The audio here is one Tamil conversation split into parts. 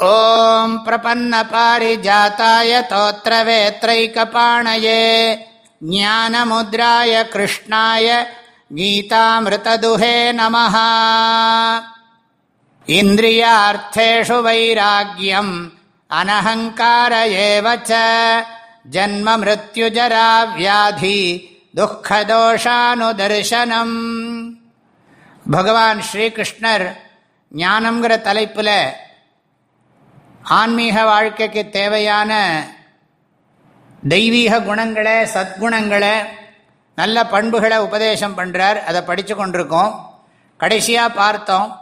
ॐ प्रपन्नपारिजाताय तोत्रवेत्रैकपाणये ज्ञानमुद्राय कृष्णाय गीतामृतदुहे नमः इन्द्रियार्थेषु वैराग्यम् अनहङ्कार एव च जन्ममृत्युजराव्याधि துக்கதோஷானுதர்சனம் பகவான் ஸ்ரீகிருஷ்ணர் ஞானம்ங்கிற தலைப்பில் ஆன்மீக வாழ்க்கைக்கு தேவையான தெய்வீக குணங்களை சத்குணங்களை நல்ல பண்புகளை உபதேசம் பண்ணுறார் அதை படித்து கொண்டிருக்கோம். கடைசியாக பார்த்தோம்.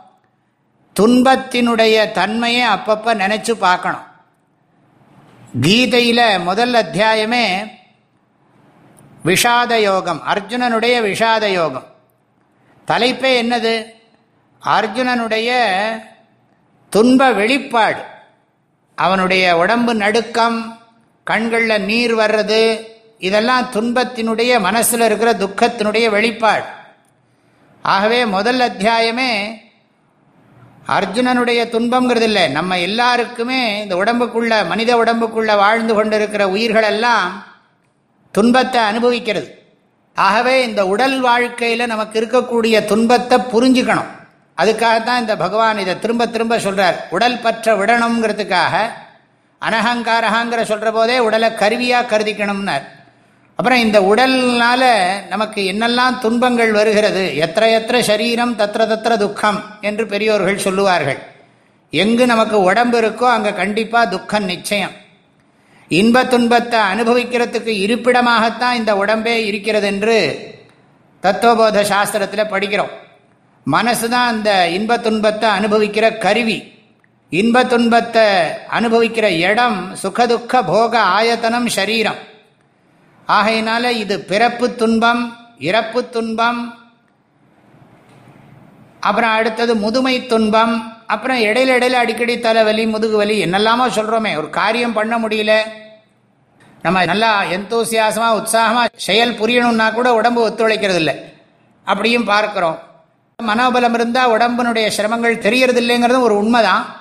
துன்பத்தினுடைய தன்மையை அப்பப்போ நினச்சி பார்க்கணும். கீதையில் முதல் அத்தியாயமே விஷாத யோகம் அர்ஜுனனுடைய விஷாத யோகம். தலைப்பே என்னது? அர்ஜுனனுடைய துன்ப வெளிப்பாடு. அவனுடைய உடம்பு நடுக்கம் கண்களில் நீர் வர்றது இதெல்லாம் துன்பத்தினுடைய மனசில் இருக்கிற துக்கத்தினுடைய வெளிப்பாடு. ஆகவே முதல் அத்தியாயமே அர்ஜுனனுடைய துன்பங்கிறது இல்லை நம்ம எல்லாருக்குமே இந்த உடம்புக்குள்ள மனித உடம்புக்குள்ள வாழ்ந்து கொண்டிருக்கிற உயிர்களெல்லாம் துன்பத்தை அனுபவிக்கிறது. ஆகவே இந்த உடல் வாழ்க்கையில் நமக்கு இருக்கக்கூடிய துன்பத்தை புரிஞ்சுக்கணும். அதுக்காகத்தான் இந்த பகவான் இதை திரும்ப திரும்ப சொல்கிறார் உடல் பற்ற விடணுங்கிறதுக்காக அனகங்காரகாங்கிற சொல்கிற போதே உடலை கருவியாக கருதிக்கணும்னார். அப்புறம் இந்த உடல்னால நமக்கு என்னெல்லாம் துன்பங்கள் வருகிறது? எத்த எத்த சரீரம் தத்திர தத்திர துக்கம் என்று பெரியோர்கள் சொல்லுவார்கள். எங்கு நமக்கு உடம்பு இருக்கோ அங்கே கண்டிப்பாக துக்கம் நிச்சயம். இன்ப துன்பத்தை அனுபவிக்கிறதுக்கு இருப்பிடமாகத்தான் இந்த உடம்பே இருக்கிறது என்று தத்துவபோத சாஸ்திரத்தில் படிக்கிறோம். மனசு தான் அந்த இன்ப துன்பத்தை அனுபவிக்கிற கருவி. இன்ப துன்பத்தை அனுபவிக்கிற இடம் சுகதுக்க போக ஆயத்தனம் சரீரம். ஆகையினால இது பிறப்பு துன்பம் இறப்பு துன்பம் அப்புறம் அடுத்தது முதுமை துன்பம் அப்புறம் இடையில இடையில அடிக்கடி தலைவலி முதுகு வலி என்னெல்லாமோ சொல்கிறோமே ஒரு காரியம் பண்ண முடியல. நம்ம நல்லா எந்தோசியாசமாக உற்சாகமாக செயல் புரியணும்னா கூட உடம்பு ஒத்துழைக்கிறது இல்லை அப்படியும் பார்க்குறோம். மனோபலம் இருந்தால் உடம்பினுடைய சிரமங்கள் தெரியறது இல்லைங்கிறதும் ஒரு உண்மைதான்.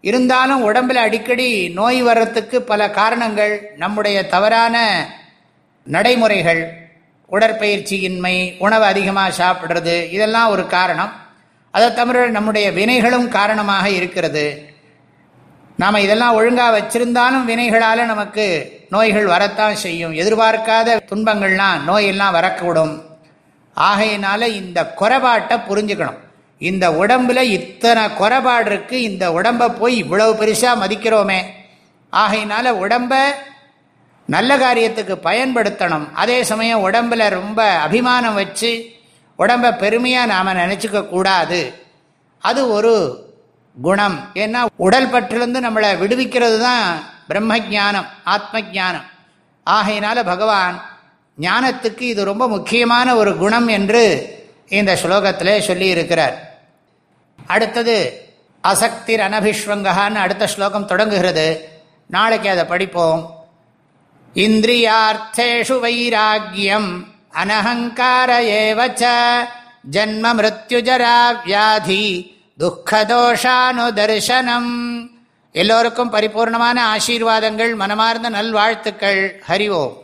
இருந்தாலும் உடம்பில் அடிக்கடி நோய் வர்றதுக்கு பல காரணங்கள் நம்முடைய தவறான நடைமுறைகள் உடற்பயிற்சியின்மை உணவு அதிகமாக சாப்பிட்றது இதெல்லாம் ஒரு காரணம். அதை தவிர நம்முடைய வினைகளும் காரணமாக இருக்கிறது. நாம் இதெல்லாம் ஒழுங்காக வச்சிருந்தாலும் வினைகளால் நமக்கு நோய்கள் வரத்தான் செய்யும். எதிர்பார்க்காத துன்பங்கள்லாம் நோயெல்லாம் வரக்கூடும். ஆகையினால இந்த குறைபாட்டை புரிஞ்சுக்கணும். இந்த உடம்புல இத்தனை குறைபாடு இருக்கு இந்த உடம்பை போய் இவ்வளவு பெருசாக மதிக்கிறோமே. ஆகையினால உடம்ப நல்ல காரியத்துக்கு பயன்படுத்தணும். அதே சமயம் உடம்புல ரொம்ப அபிமானம் வச்சு உடம்பை பெருமையாக நாம் நினச்சிக்க கூடாது. அது ஒரு குணம். ஏன்னா உடல் பற்றிலிருந்து நம்மளை விடுவிக்கிறது தான் பிரம்ம ஜானம் ஆத்ம ஜானம் ஆகையினால பகவான் ஞானத்துக்கு இது ரொம்ப முக்கியமான ஒரு குணம் என்று இந்த ஸ்லோகத்தில் சொல்லி இருக்கிறார் அடுத்தது அசக்திர் அனபிஸ்வங்ககான்னு அடுத்த ஸ்லோகம் தொடங்குகிறது. நாளைக்கு அதை படிப்போம். இந்திரியார்த்தேஷு வைராக்கியம் அனஹங்கார ஏவச்ச ஜன்ம மிருத்யுஜரா வியாதி துக்கதோஷானுதர்சனம். எல்லோருக்கும் பரிபூர்ணமான ஆசீர்வாதங்கள் மனமார்ந்த நல்வாழ்த்துக்கள். ஹரி ஓம்.